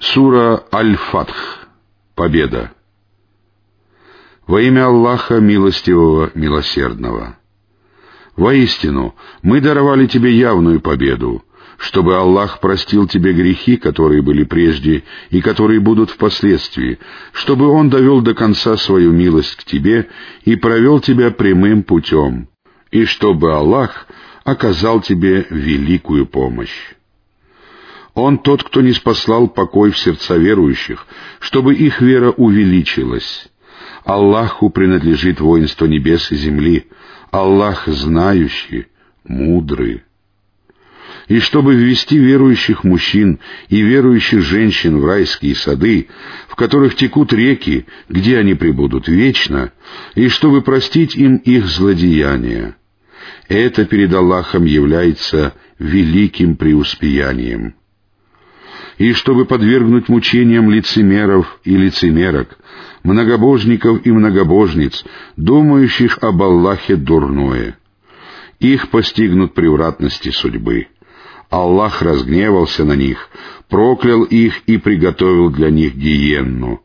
Сура Аль-Фатх. Победа. Во имя Аллаха Милостивого, Милосердного. Воистину, мы даровали тебе явную победу, чтобы Аллах простил тебе грехи, которые были прежде и которые будут впоследствии, чтобы Он довел до конца свою милость к тебе и провел тебя прямым путем, и чтобы Аллах оказал тебе великую помощь. Он тот, кто не спаслал покой в сердца верующих, чтобы их вера увеличилась. Аллаху принадлежит воинство небес и земли. Аллах знающий, мудрый. И чтобы ввести верующих мужчин и верующих женщин в райские сады, в которых текут реки, где они пребудут вечно, и чтобы простить им их злодеяния. Это перед Аллахом является великим преуспеянием и чтобы подвергнуть мучениям лицемеров и лицемерок, многобожников и многобожниц, думающих об Аллахе дурное. Их постигнут превратности судьбы. Аллах разгневался на них, проклял их и приготовил для них гиенну.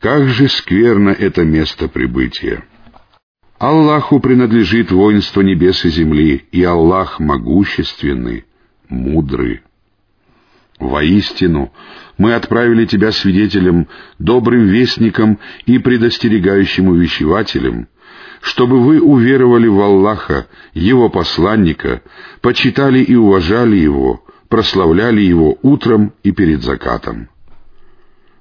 Как же скверно это место прибытия! Аллаху принадлежит воинство небес и земли, и Аллах могущественный, мудрый. Воистину, мы отправили тебя свидетелем, добрым вестником и предостерегающим увещевателем, чтобы вы уверовали в Аллаха, Его посланника, почитали и уважали Его, прославляли Его утром и перед закатом.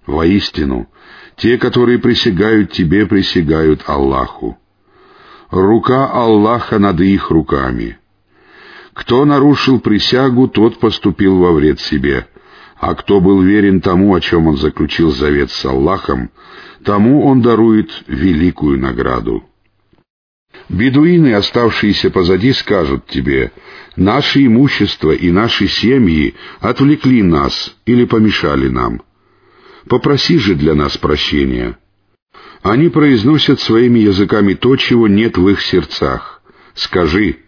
Воистину, те, которые присягают тебе, присягают Аллаху. Рука Аллаха над их руками — кто нарушил присягу, тот поступил во вред себе, а кто был верен тому, о чем он заключил завет с Аллахом, тому он дарует великую награду. Бедуины, оставшиеся позади, скажут тебе, «Наше имущество и наши семьи отвлекли нас или помешали нам. Попроси же для нас прощения». Они произносят своими языками то, чего нет в их сердцах. Скажи,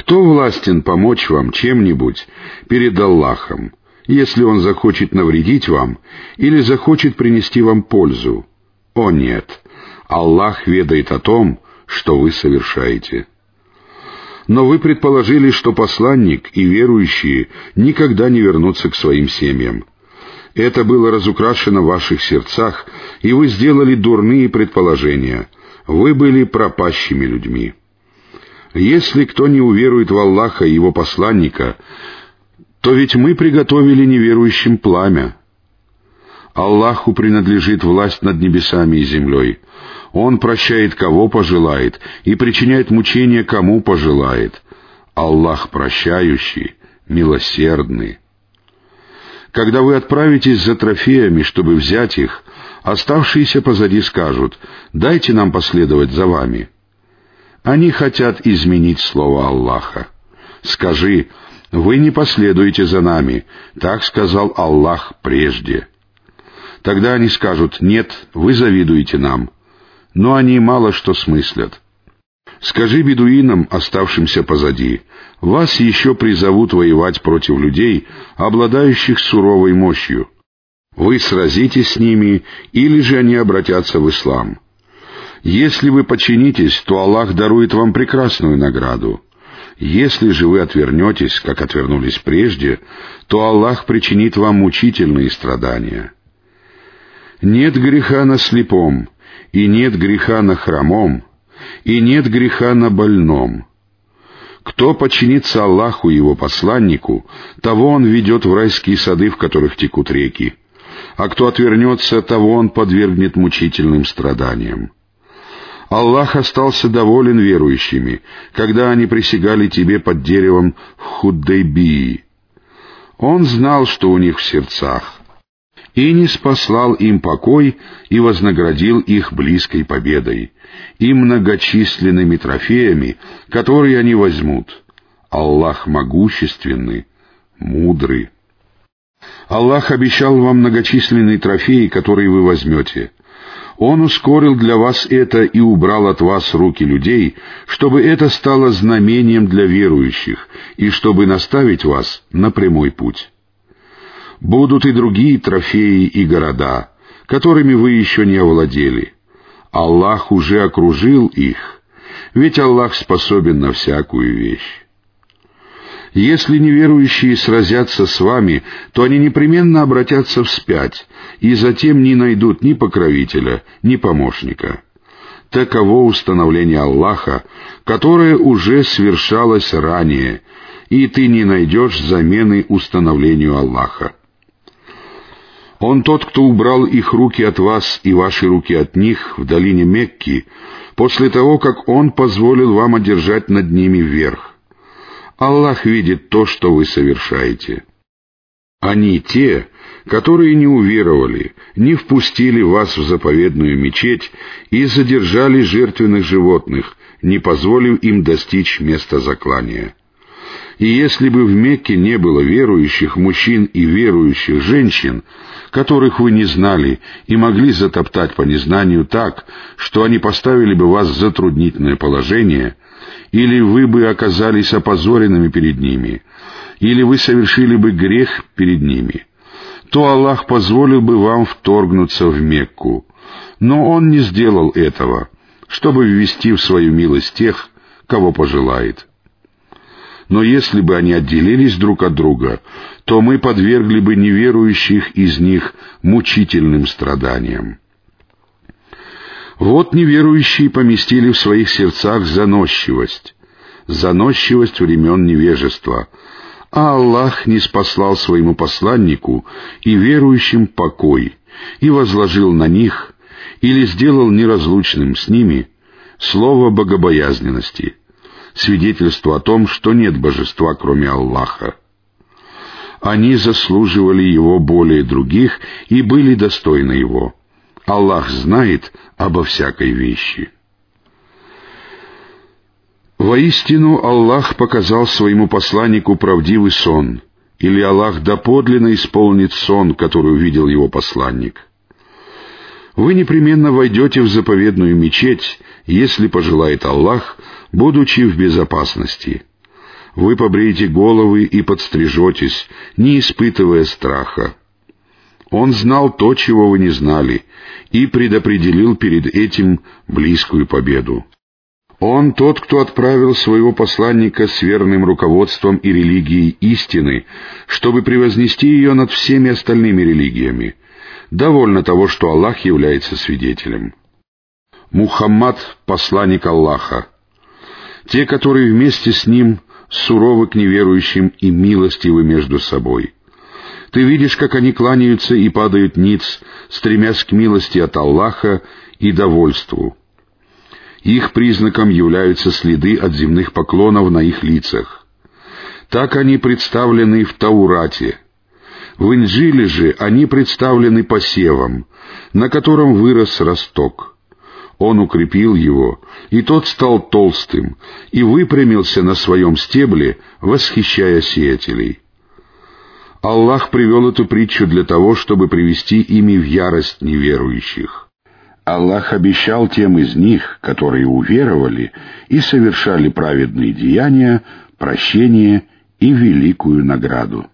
кто властен помочь вам чем-нибудь перед Аллахом, если Он захочет навредить вам или захочет принести вам пользу? О нет, Аллах ведает о том, что вы совершаете. Но вы предположили, что посланник и верующие никогда не вернутся к своим семьям. Это было разукрашено в ваших сердцах, и вы сделали дурные предположения. Вы были пропащими людьми. Если кто не уверует в Аллаха и Его посланника, то ведь мы приготовили неверующим пламя. Аллаху принадлежит власть над небесами и землей. Он прощает кого пожелает и причиняет мучения кому пожелает. Аллах прощающий, милосердный. Когда вы отправитесь за трофеями, чтобы взять их, оставшиеся позади скажут, «Дайте нам последовать за вами». Они хотят изменить слово Аллаха. Скажи, вы не последуете за нами, так сказал Аллах прежде. Тогда они скажут, нет, вы завидуете нам. Но они мало что смыслят. Скажи бедуинам, оставшимся позади, вас еще призовут воевать против людей, обладающих суровой мощью. Вы сразитесь с ними, или же они обратятся в ислам. Если вы подчинитесь, то Аллах дарует вам прекрасную награду. Если же вы отвернетесь, как отвернулись прежде, то Аллах причинит вам мучительные страдания. Нет греха на слепом, и нет греха на хромом, и нет греха на больном. Кто подчинится Аллаху и Его посланнику, того Он ведет в райские сады, в которых текут реки, а кто отвернется, того Он подвергнет мучительным страданиям. Аллах остался доволен верующими, когда они присягали тебе под деревом в Худдайбии. Он знал, что у них в сердцах, и не спаслал им покой и вознаградил их близкой победой и многочисленными трофеями, которые они возьмут. Аллах могущественный, мудрый. Аллах обещал вам многочисленные трофеи, которые вы возьмете — он ускорил для вас это и убрал от вас руки людей, чтобы это стало знамением для верующих и чтобы наставить вас на прямой путь. Будут и другие трофеи и города, которыми вы еще не овладели. Аллах уже окружил их, ведь Аллах способен на всякую вещь. Если неверующие сразятся с вами, то они непременно обратятся вспять, и затем не найдут ни покровителя, ни помощника. Таково установление Аллаха, которое уже свершалось ранее, и ты не найдешь замены установлению Аллаха. Он тот, кто убрал их руки от вас и ваши руки от них в долине Мекки, после того, как Он позволил вам одержать над ними верх. Аллах видит то, что вы совершаете. Они те, которые не уверовали, не впустили вас в заповедную мечеть и задержали жертвенных животных, не позволив им достичь места заклания. И если бы в Мекке не было верующих мужчин и верующих женщин, которых вы не знали и могли затоптать по незнанию так, что они поставили бы вас в затруднительное положение, или вы бы оказались опозоренными перед ними, или вы совершили бы грех перед ними, то Аллах позволил бы вам вторгнуться в Мекку. Но Он не сделал этого, чтобы ввести в свою милость тех, кого пожелает. Но если бы они отделились друг от друга, то мы подвергли бы неверующих из них мучительным страданиям. Вот неверующие поместили в своих сердцах заносчивость, заносчивость времен невежества, а Аллах не спаслал своему посланнику и верующим покой, и возложил на них, или сделал неразлучным с ними, слово богобоязненности — свидетельство о том, что нет божества, кроме Аллаха. Они заслуживали его более других и были достойны его. Аллах знает обо всякой вещи. Воистину Аллах показал своему посланнику правдивый сон, или Аллах доподлинно исполнит сон, который увидел его посланник. Вы непременно войдете в заповедную мечеть, если пожелает Аллах, будучи в безопасности. Вы побреете головы и подстрижетесь, не испытывая страха. Он знал то, чего вы не знали, и предопределил перед этим близкую победу. Он тот, кто отправил своего посланника с верным руководством и религией истины, чтобы превознести ее над всеми остальными религиями. Довольно того, что Аллах является свидетелем. Мухаммад — посланник Аллаха. Те, которые вместе с ним суровы к неверующим и милостивы между собой. Ты видишь, как они кланяются и падают ниц, стремясь к милости от Аллаха и довольству. Их признаком являются следы от земных поклонов на их лицах. Так они представлены в Таурате. В Инжиле же они представлены посевом, на котором вырос росток. Он укрепил его, и тот стал толстым, и выпрямился на своем стебле, восхищая сеятелей. Аллах привел эту притчу для того, чтобы привести ими в ярость неверующих. Аллах обещал тем из них, которые уверовали и совершали праведные деяния, прощение и великую награду.